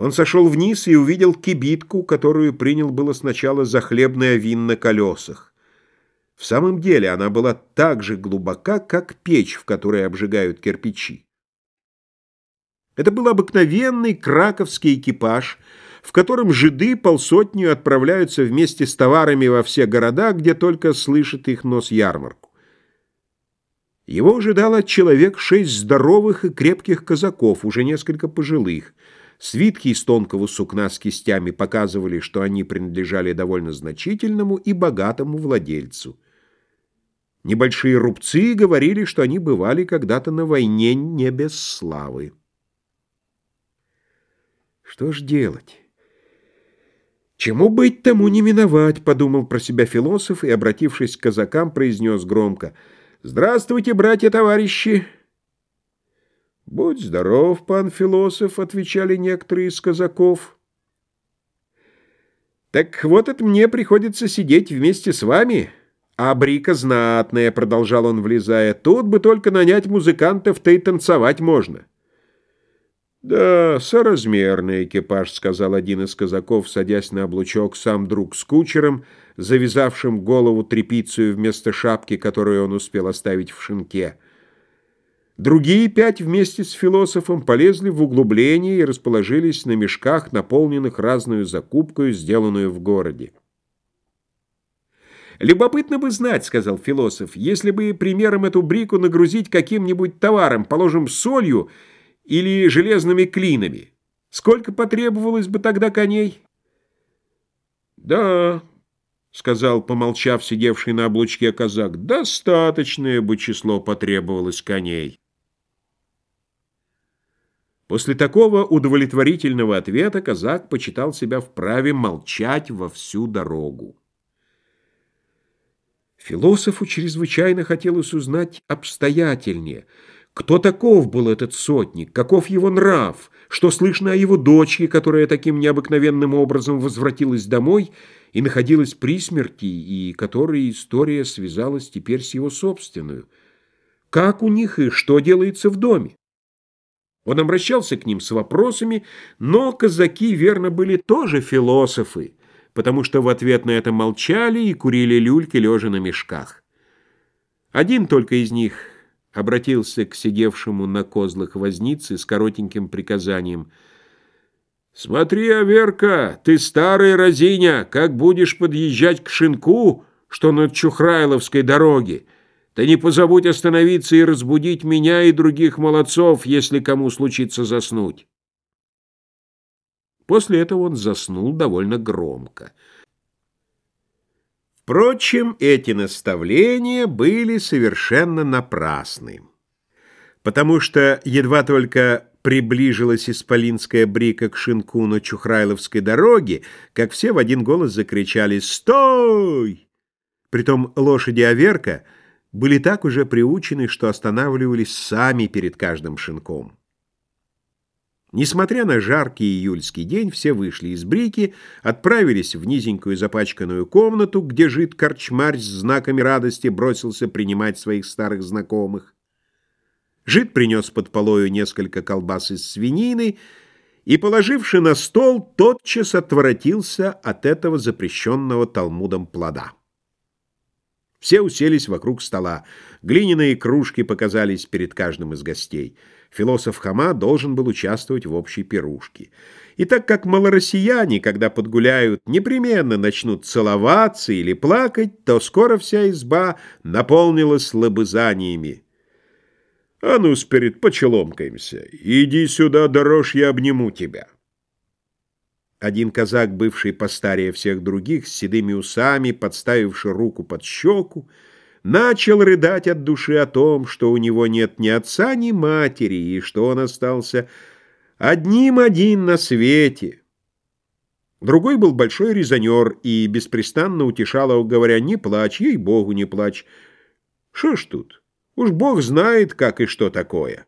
Он сошел вниз и увидел кибитку, которую принял было сначала за хлебный овин на колесах. В самом деле она была так же глубока, как печь, в которой обжигают кирпичи. Это был обыкновенный краковский экипаж, в котором жиды полсотню отправляются вместе с товарами во все города, где только слышит их нос ярмарку. Его ожидало человек шесть здоровых и крепких казаков, уже несколько пожилых. Свитки из тонкого сукна с кистями показывали, что они принадлежали довольно значительному и богатому владельцу. Небольшие рубцы говорили, что они бывали когда-то на войне не без славы. Что ж делать? «Чему быть, тому не миновать», — подумал про себя философ и, обратившись к казакам, произнес громко — «Здравствуйте, братья-товарищи!» «Будь здоров, пан философ», — отвечали некоторые из казаков. «Так вот это мне приходится сидеть вместе с вами, а брика знатная», — продолжал он, влезая. «Тут бы только нанять музыкантов-то и танцевать можно». «Да, соразмерный экипаж», — сказал один из казаков, садясь на облучок, сам друг с кучером, завязавшим голову тряпицию вместо шапки, которую он успел оставить в шинке. Другие пять вместе с философом полезли в углубление и расположились на мешках, наполненных разную закупкой, сделанную в городе. «Любопытно бы знать, — сказал философ, — если бы примером эту брику нагрузить каким-нибудь товаром, положим, солью, — или железными клинами. Сколько потребовалось бы тогда коней? Да, сказал, помолчав, сидевший на облучке казак, достаточное бы число потребовалось коней. После такого удовлетворительного ответа казак почитал себя вправе молчать во всю дорогу. Философу чрезвычайно хотелось узнать обстоятельнее — кто таков был этот сотник? Каков его нрав? Что слышно о его дочке, которая таким необыкновенным образом возвратилась домой и находилась при смерти, и которой история связалась теперь с его собственную? Как у них и что делается в доме? Он обращался к ним с вопросами, но казаки, верно, были тоже философы, потому что в ответ на это молчали и курили люльки, лежа на мешках. Один только из них обратился к сидевшему на козлах вознице с коротеньким приказанием. «Смотри, Аверка, ты старый разиня, как будешь подъезжать к шинку, что на Чухрайловской дороге, ты не позабудь остановиться и разбудить меня и других молодцов, если кому случится заснуть». После этого он заснул довольно громко. Впрочем, эти наставления были совершенно напрасны, потому что едва только приближилась исполинская брика к шинку на Чухрайловской дороге, как все в один голос закричали «Стой!». Притом лошади Аверка были так уже приучены, что останавливались сами перед каждым шинком. Несмотря на жаркий июльский день, все вышли из брики, отправились в низенькую запачканную комнату, где жид корчмарь с знаками радости бросился принимать своих старых знакомых. Жид принес под полою несколько колбас из свинины и, положивши на стол, тотчас отворотился от этого запрещенного Талмудом плода. Все уселись вокруг стола. Глиняные кружки показались перед каждым из гостей. Философ Хама должен был участвовать в общей пирушке. И так как малороссияне, когда подгуляют, непременно начнут целоваться или плакать, то скоро вся изба наполнилась лобызаниями. «А ну, спирит, почеломкаемся. Иди сюда, дорожь, я обниму тебя». Один казак, бывший постарее всех других, с седыми усами, подставивший руку под щеку, начал рыдать от души о том, что у него нет ни отца, ни матери, и что он остался одним один на свете. Другой был большой резонер и беспрестанно утешал его, говоря, «Не плачь, ей-богу, не плачь». Что ж тут? Уж Бог знает, как и что такое.